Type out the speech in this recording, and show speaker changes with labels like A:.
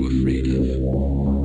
A: you afraid of?